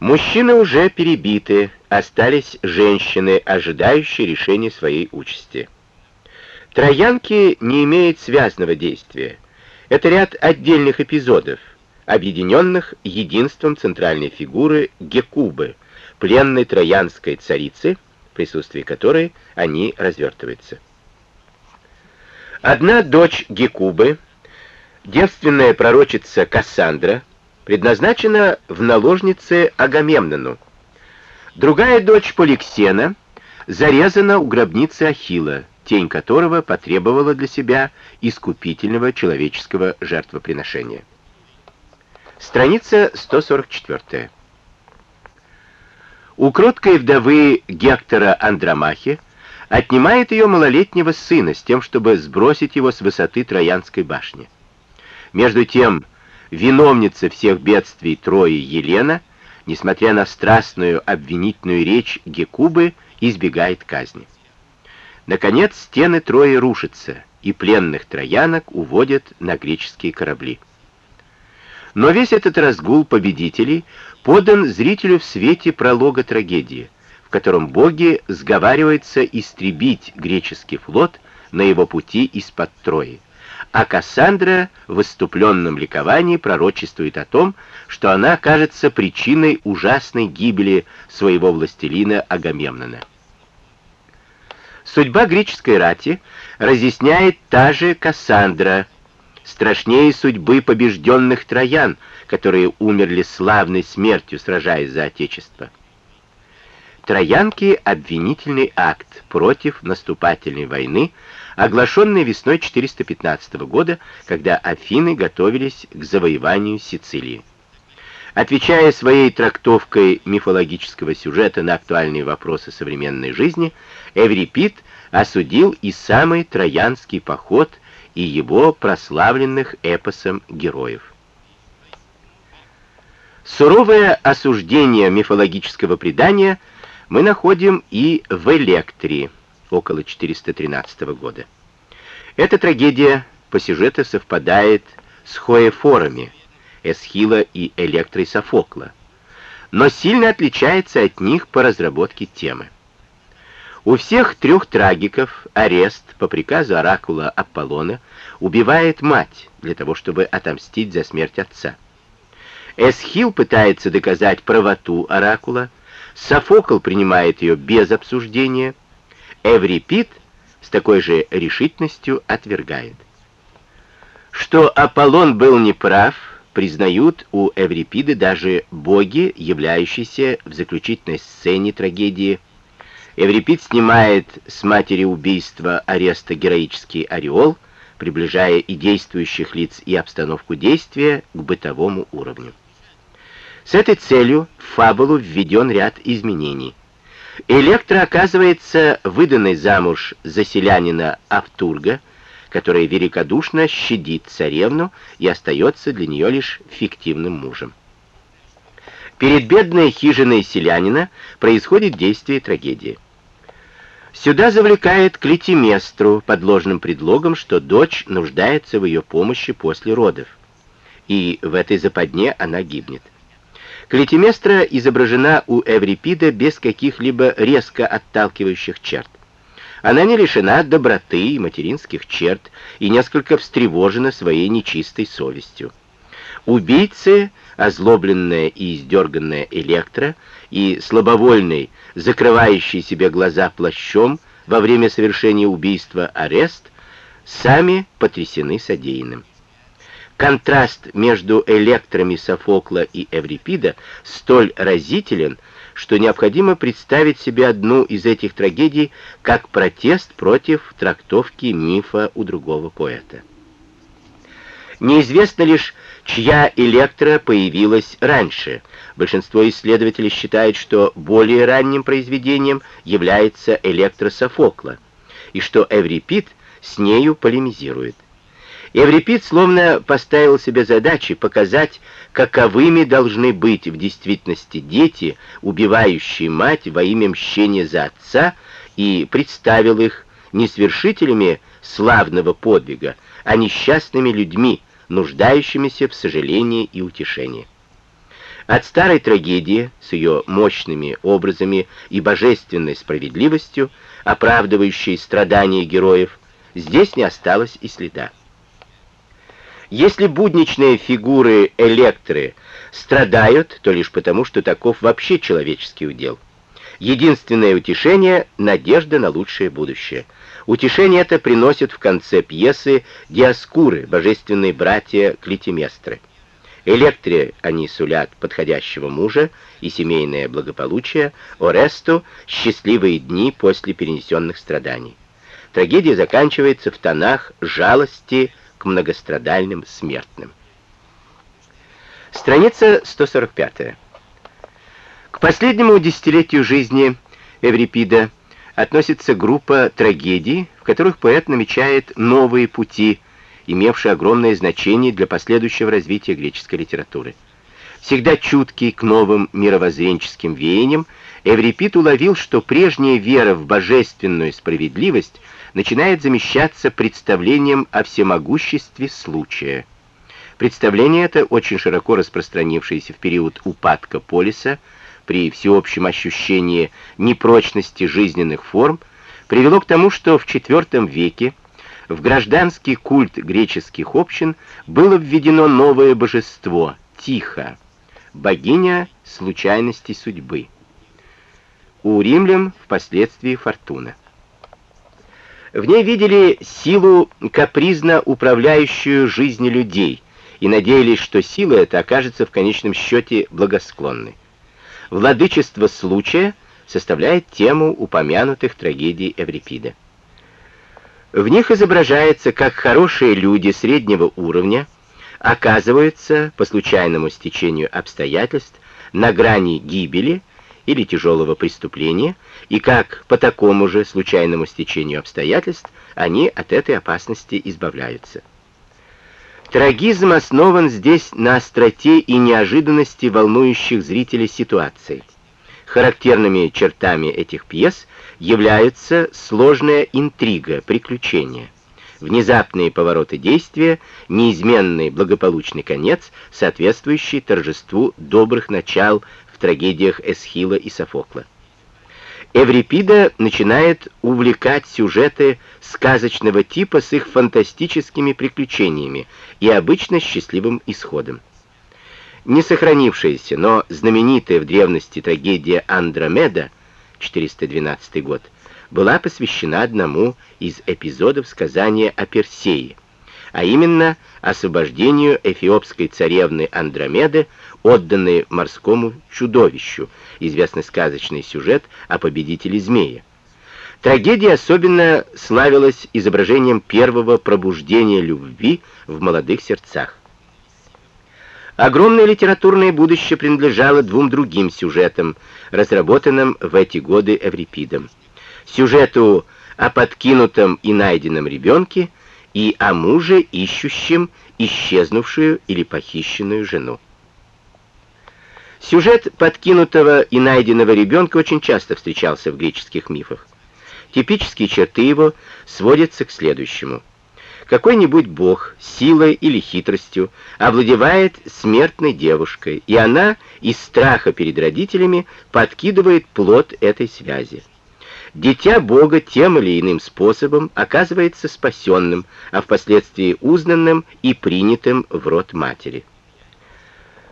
Мужчины уже перебиты, остались женщины, ожидающие решения своей участи. Троянки не имеют связанного действия. Это ряд отдельных эпизодов, объединенных единством центральной фигуры Гекубы, пленной троянской царицы, в присутствии которой они развертываются. Одна дочь Гекубы, девственная пророчица Кассандра, предназначена в наложнице Агамемнону. Другая дочь Поликсена зарезана у гробницы Ахилла, тень которого потребовала для себя искупительного человеческого жертвоприношения. Страница 144. У кроткой вдовы Гектора Андромахи отнимает ее малолетнего сына с тем, чтобы сбросить его с высоты Троянской башни. Между тем, виновница всех бедствий Трои Елена, несмотря на страстную обвинительную речь Гекубы, избегает казни. Наконец, стены Трои рушатся, и пленных троянок уводят на греческие корабли. Но весь этот разгул победителей подан зрителю в свете пролога трагедии, в котором боги сговариваются истребить греческий флот на его пути из-под Трои а Кассандра в выступленном ликовании пророчествует о том, что она окажется причиной ужасной гибели своего властелина Агамемнона. Судьба греческой рати разъясняет та же Кассандра, страшнее судьбы побежденных троян, которые умерли славной смертью, сражаясь за Отечество. Троянки — обвинительный акт против наступательной войны, оглашенный весной 415 года, когда Афины готовились к завоеванию Сицилии. Отвечая своей трактовкой мифологического сюжета на актуальные вопросы современной жизни, Эврипид осудил и самый Троянский поход и его прославленных эпосом героев. Суровое осуждение мифологического предания мы находим и в Электрии, около 413 года. Эта трагедия по сюжету совпадает с хоефорами Эсхила и Электрой Софокла, но сильно отличается от них по разработке темы. У всех трех трагиков Арест по приказу оракула Аполлона убивает мать для того, чтобы отомстить за смерть отца. Эсхил пытается доказать правоту оракула, Софокл принимает ее без обсуждения, Эврипид с такой же решительностью отвергает. Что Аполлон был неправ, признают у Эврипида даже боги, являющиеся в заключительной сцене трагедии. Эврипид снимает с матери убийства ареста героический ореол, приближая и действующих лиц, и обстановку действия к бытовому уровню. С этой целью в фабулу введен ряд изменений. Электра оказывается выданной замуж за селянина Автурга, который великодушно щадит царевну и остается для нее лишь фиктивным мужем. Перед бедной хижиной селянина происходит действие трагедии. Сюда завлекает Клетиместру под ложным предлогом, что дочь нуждается в ее помощи после родов, и в этой западне она гибнет. Клетиместра изображена у Эврипида без каких-либо резко отталкивающих черт. Она не лишена доброты и материнских черт и несколько встревожена своей нечистой совестью. Убийцы, озлобленная и издерганная Электра и слабовольный, закрывающий себе глаза плащом во время совершения убийства арест, сами потрясены содеянным. Контраст между электрами Софокла и Эврипида столь разителен, что необходимо представить себе одну из этих трагедий как протест против трактовки мифа у другого поэта. Неизвестно лишь, чья электра появилась раньше. Большинство исследователей считает, что более ранним произведением является электра Софокла, и что Эврипид с нею полемизирует. Еврипид словно поставил себе задачи показать, каковыми должны быть в действительности дети, убивающие мать во имя мщения за отца, и представил их не свершителями славного подвига, а несчастными людьми, нуждающимися в сожалении и утешении. От старой трагедии с ее мощными образами и божественной справедливостью, оправдывающей страдания героев, здесь не осталось и следа. Если будничные фигуры Электры страдают, то лишь потому, что таков вообще человеческий удел. Единственное утешение — надежда на лучшее будущее. Утешение это приносит в конце пьесы Диаскуры, божественные братья Клитиместры. Электре они сулят подходящего мужа и семейное благополучие, Оресту — счастливые дни после перенесенных страданий. Трагедия заканчивается в тонах жалости к многострадальным смертным. Страница 145. К последнему десятилетию жизни Эврипида относится группа трагедий, в которых поэт намечает новые пути, имевшие огромное значение для последующего развития греческой литературы. Всегда чуткий к новым мировоззренческим веяниям, Эврипид уловил, что прежняя вера в божественную справедливость начинает замещаться представлением о всемогуществе случая. Представление это, очень широко распространившееся в период упадка полиса, при всеобщем ощущении непрочности жизненных форм, привело к тому, что в IV веке в гражданский культ греческих общин было введено новое божество — Тихо, богиня случайностей судьбы. У римлян впоследствии Фортуна. В ней видели силу, капризно управляющую жизнью людей, и надеялись, что сила эта окажется в конечном счете благосклонной. Владычество случая составляет тему упомянутых трагедий Эврипида. В них изображается, как хорошие люди среднего уровня оказываются по случайному стечению обстоятельств на грани гибели или тяжелого преступления, и как по такому же случайному стечению обстоятельств они от этой опасности избавляются. Трагизм основан здесь на остроте и неожиданности волнующих зрителей ситуаций. Характерными чертами этих пьес являются сложная интрига, приключения, внезапные повороты действия, неизменный благополучный конец, соответствующий торжеству добрых начал трагедиях Эсхила и Софокла. Эврипида начинает увлекать сюжеты сказочного типа с их фантастическими приключениями и обычно счастливым исходом. Не сохранившаяся, но знаменитая в древности трагедия Андромеда, 412 год, была посвящена одному из эпизодов сказания о Персее, а именно освобождению эфиопской царевны Андромеды, отданной морскому чудовищу, известный сказочный сюжет о победителе змея. Трагедия особенно славилась изображением первого пробуждения любви в молодых сердцах. Огромное литературное будущее принадлежало двум другим сюжетам, разработанным в эти годы Эврипидом. Сюжету о подкинутом и найденном ребенке и о муже, ищущем исчезнувшую или похищенную жену. Сюжет подкинутого и найденного ребенка очень часто встречался в греческих мифах. Типические черты его сводятся к следующему. Какой-нибудь бог силой или хитростью овладевает смертной девушкой, и она из страха перед родителями подкидывает плод этой связи. Дитя Бога тем или иным способом оказывается спасенным, а впоследствии узнанным и принятым в род матери.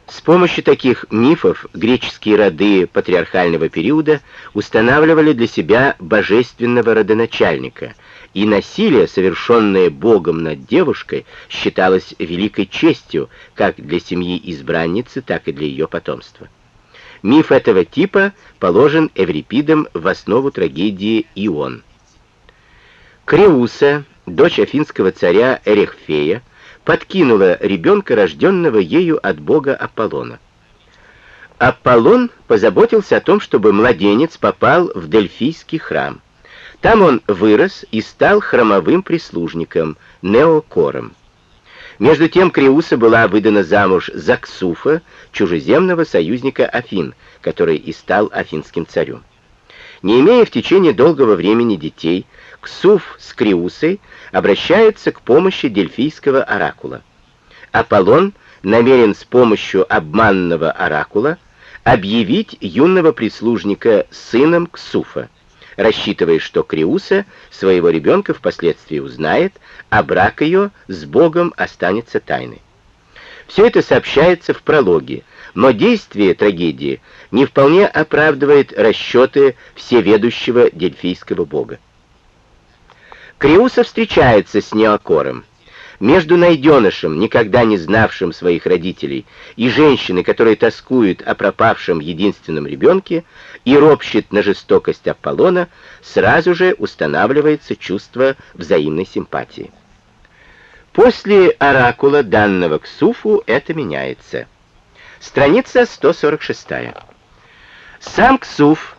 С помощью таких мифов греческие роды патриархального периода устанавливали для себя божественного родоначальника, и насилие, совершенное Богом над девушкой, считалось великой честью как для семьи избранницы, так и для ее потомства. Миф этого типа положен Эврипидом в основу трагедии «Ион». Креуса, дочь афинского царя Эрехфея, подкинула ребенка, рожденного ею от бога Аполлона. Аполлон позаботился о том, чтобы младенец попал в Дельфийский храм. Там он вырос и стал храмовым прислужником, неокором. Между тем Креуса была выдана замуж за Ксуфа, чужеземного союзника Афин, который и стал афинским царем. Не имея в течение долгого времени детей, Ксуф с Криусой обращаются к помощи дельфийского оракула. Аполлон намерен с помощью обманного оракула объявить юного прислужника сыном Ксуфа, рассчитывая, что Криуса своего ребенка впоследствии узнает, а брак ее с Богом останется тайной. Все это сообщается в прологе, но действие трагедии не вполне оправдывает расчеты всеведущего дельфийского бога. Криуса встречается с Неокором. Между найденышем, никогда не знавшим своих родителей, и женщиной, которая тоскует о пропавшем единственном ребенке и ропщет на жестокость Аполлона, сразу же устанавливается чувство взаимной симпатии. После оракула, данного к Суфу, это меняется. Страница 146. Сам Ксуф,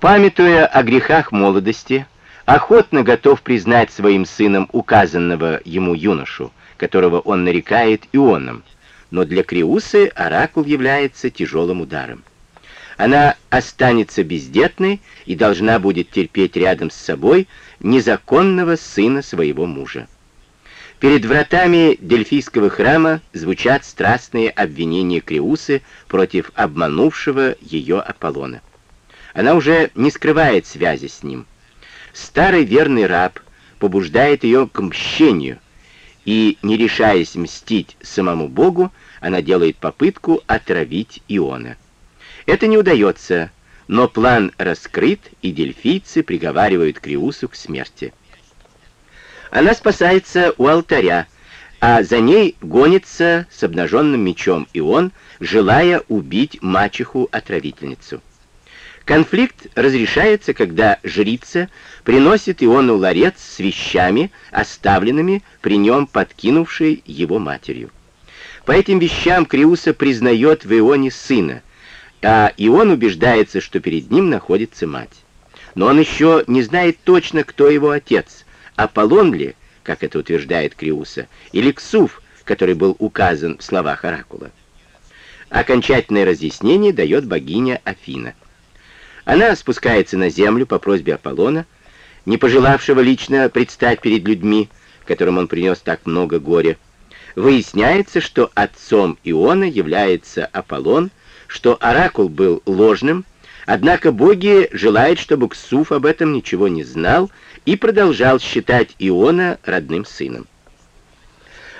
памятуя о грехах молодости, охотно готов признать своим сыном указанного ему юношу, которого он нарекает Ионом, но для Криусы оракул является тяжелым ударом. Она останется бездетной и должна будет терпеть рядом с собой незаконного сына своего мужа. Перед вратами Дельфийского храма звучат страстные обвинения Криусы против обманувшего ее Аполлона. Она уже не скрывает связи с ним – Старый верный раб побуждает ее к мщению, и, не решаясь мстить самому Богу, она делает попытку отравить Иона. Это не удается, но план раскрыт, и дельфийцы приговаривают Криусу к смерти. Она спасается у алтаря, а за ней гонится с обнаженным мечом Ион, желая убить мачеху-отравительницу. Конфликт разрешается, когда жрица приносит Иону ларец с вещами, оставленными при нем подкинувшей его матерью. По этим вещам Криуса признает в Ионе сына, а Ион убеждается, что перед ним находится мать. Но он еще не знает точно, кто его отец, Аполлон ли, как это утверждает Криуса, или Ксуф, который был указан в словах Оракула. Окончательное разъяснение дает богиня Афина. Она спускается на землю по просьбе Аполлона, не пожелавшего лично предстать перед людьми, которым он принес так много горя. Выясняется, что отцом Иона является Аполлон, что оракул был ложным, однако боги желают, чтобы Ксуф об этом ничего не знал и продолжал считать Иона родным сыном.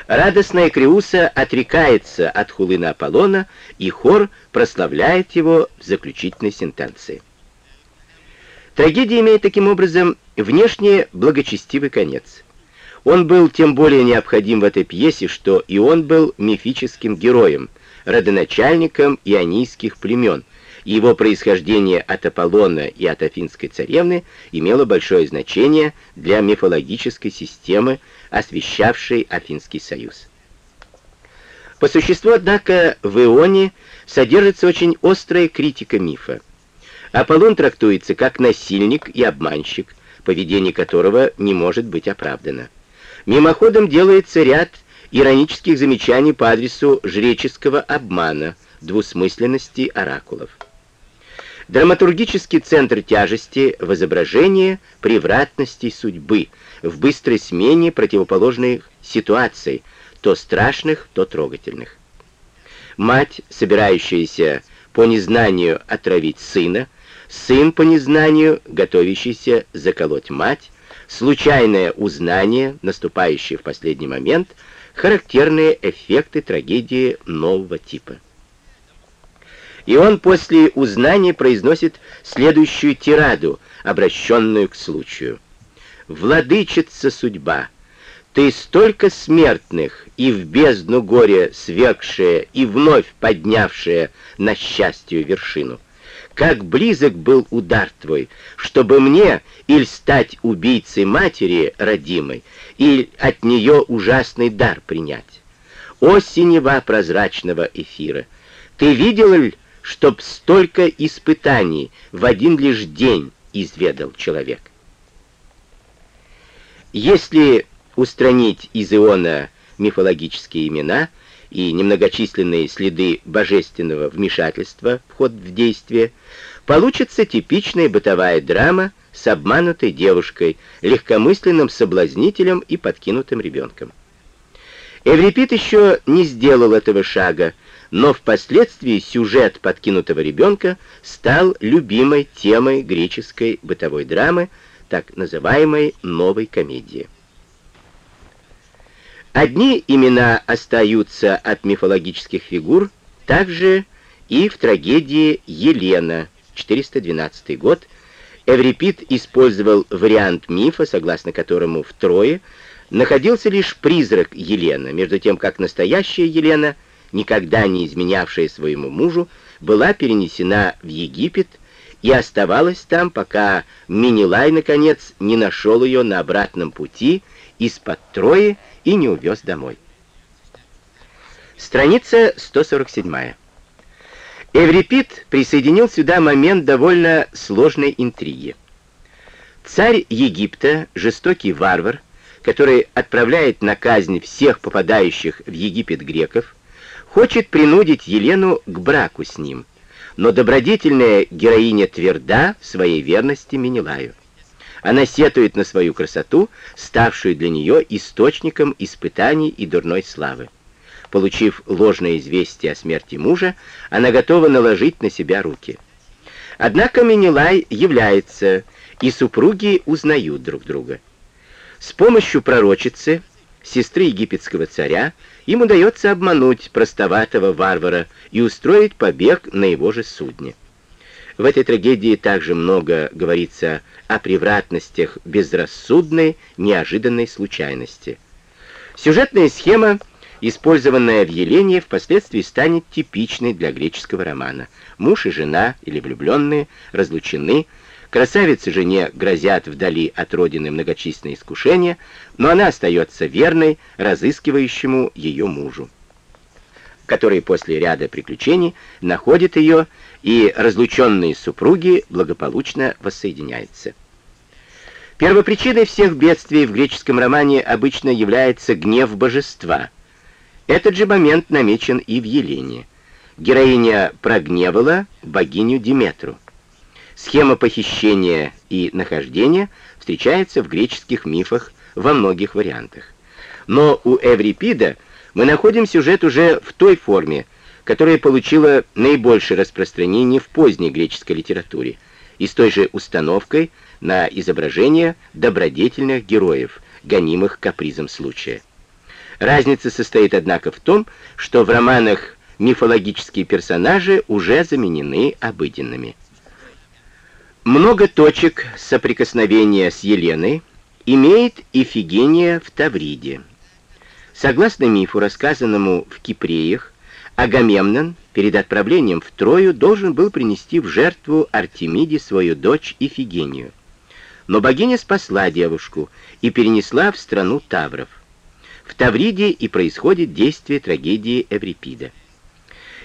Радостная Криуса отрекается от хулы на Аполлона, и хор прославляет его в заключительной сентенции. Трагедия имеет таким образом внешне благочестивый конец. Он был тем более необходим в этой пьесе, что и он был мифическим героем, родоначальником ионийских племен, и его происхождение от Аполлона и от Афинской царевны имело большое значение для мифологической системы, освещавшей Афинский союз. По существу, однако, в Ионе содержится очень острая критика мифа. Аполлон трактуется как насильник и обманщик, поведение которого не может быть оправдано. Мимоходом делается ряд иронических замечаний по адресу жреческого обмана, двусмысленности оракулов. Драматургический центр тяжести в изображении превратностей судьбы, в быстрой смене противоположных ситуаций, то страшных, то трогательных. Мать, собирающаяся по незнанию отравить сына, сын по незнанию, готовящийся заколоть мать, случайное узнание, наступающее в последний момент, характерные эффекты трагедии нового типа. И он после узнания произносит следующую тираду, обращенную к случаю. «Владычица судьба, ты столько смертных и в бездну горя свергшая и вновь поднявшая на счастью вершину как близок был удар твой, чтобы мне или стать убийцей матери родимой, или от нее ужасный дар принять. О, синева прозрачного эфира, ты видел ли, чтоб столько испытаний в один лишь день изведал человек? Если устранить из Иона мифологические имена — и немногочисленные следы божественного вмешательства в ход в действие, получится типичная бытовая драма с обманутой девушкой, легкомысленным соблазнителем и подкинутым ребенком. Эврипид еще не сделал этого шага, но впоследствии сюжет подкинутого ребенка стал любимой темой греческой бытовой драмы, так называемой «новой комедии». Одни имена остаются от мифологических фигур, также и в трагедии «Елена», 412 год, Эврипид использовал вариант мифа, согласно которому в Трое находился лишь призрак Елены, между тем как настоящая Елена, никогда не изменявшая своему мужу, была перенесена в Египет и оставалась там, пока Минилай, наконец, не нашел ее на обратном пути из-под Трои и не увез домой. Страница 147. Эврипид присоединил сюда момент довольно сложной интриги. Царь Египта, жестокий варвар, который отправляет на казнь всех попадающих в Египет греков, хочет принудить Елену к браку с ним, но добродетельная героиня тверда в своей верности Менелаю. Она сетует на свою красоту, ставшую для нее источником испытаний и дурной славы. Получив ложное известие о смерти мужа, она готова наложить на себя руки. Однако Менелай является, и супруги узнают друг друга. С помощью пророчицы, сестры египетского царя, им удается обмануть простоватого варвара и устроить побег на его же судне. В этой трагедии также много говорится о превратностях безрассудной, неожиданной случайности. Сюжетная схема использованная в Елене, впоследствии станет типичной для греческого романа. Муж и жена или влюбленные разлучены, красавице жене грозят вдали от родины многочисленные искушения, но она остается верной разыскивающему ее мужу, который после ряда приключений находит ее, и разлученные супруги благополучно воссоединяются. Первопричиной всех бедствий в греческом романе обычно является гнев божества – этот же момент намечен и в Елене. Героиня прогневала богиню Диметру. Схема похищения и нахождения встречается в греческих мифах во многих вариантах. Но у Эврипида мы находим сюжет уже в той форме, которая получила наибольшее распространение в поздней греческой литературе, и с той же установкой на изображение добродетельных героев, гонимых капризом случая. Разница состоит, однако, в том, что в романах мифологические персонажи уже заменены обыденными. Много точек соприкосновения с Еленой имеет Ифигения в Тавриде. Согласно мифу, рассказанному в Кипреях, Агамемнон перед отправлением в Трою должен был принести в жертву Артемиде свою дочь Ифигению. Но богиня спасла девушку и перенесла в страну Тавров. В Тавриде и происходит действие трагедии Эврипида.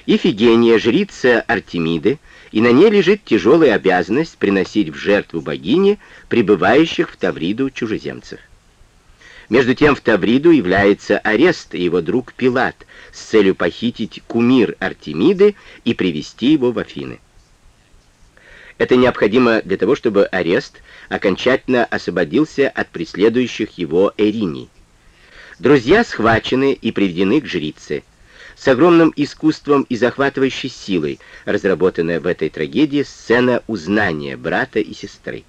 Ифигения, жрица Артемиды, и на ней лежит тяжелая обязанность приносить в жертву богине прибывающих в Тавриду чужеземцев. Между тем в Тавриду является арест его друг Пилат с целью похитить кумир Артемиды и привести его в Афины. Это необходимо для того, чтобы арест окончательно освободился от преследующих его Эрини. Друзья схвачены и приведены к жрице. С огромным искусством и захватывающей силой разработанная в этой трагедии сцена узнания брата и сестры.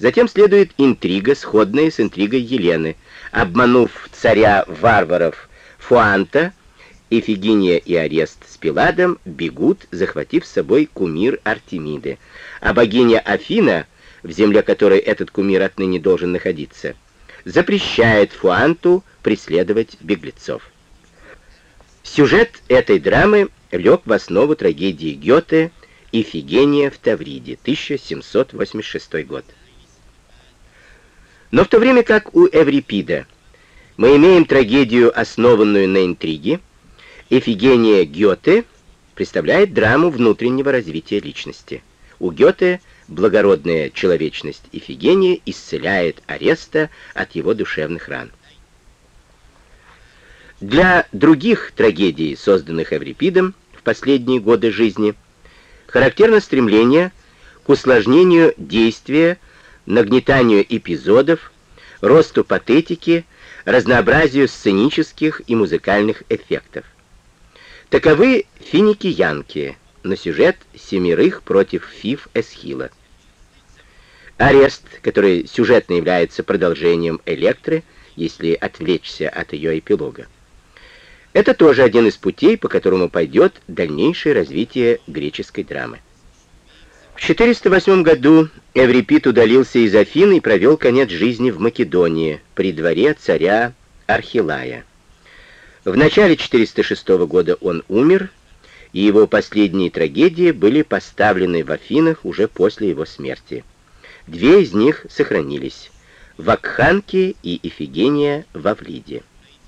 Затем следует интрига, сходная с интригой Елены. Обманув царя варваров Фуанта, Эфигения и Арест с Пиладом бегут, захватив с собой кумир Артемиды, а богиня Афина, в земле которой этот кумир отныне должен находиться, запрещает Фуанту преследовать беглецов. Сюжет этой драмы лег в основу трагедии Гёте «Ифигения в Тавриде» 1786 год. Но в то время как у Эврипида мы имеем трагедию, основанную на интриге, Эфигения Гёте представляет драму внутреннего развития личности. У Гёте благородная человечность Ифигения исцеляет Ареста от его душевных ран. Для других трагедий, созданных Эврипидом в последние годы жизни, характерно стремление к усложнению действия, нагнетанию эпизодов, росту патетики, разнообразию сценических и музыкальных эффектов. Таковы финикиянки на сюжет семерых против Фиф Эсхила. Арест, который сюжетно является продолжением Электры, если отвлечься от ее эпилога. Это тоже один из путей, по которому пойдет дальнейшее развитие греческой драмы. В 408 году Эврипид удалился из Афин и провел конец жизни в Македонии, при дворе царя Архилая. В начале 406 года он умер, и его последние трагедии были поставлены в Афинах уже после его смерти. Две из них сохранились — Вакханки и Ифигения в Авлиде.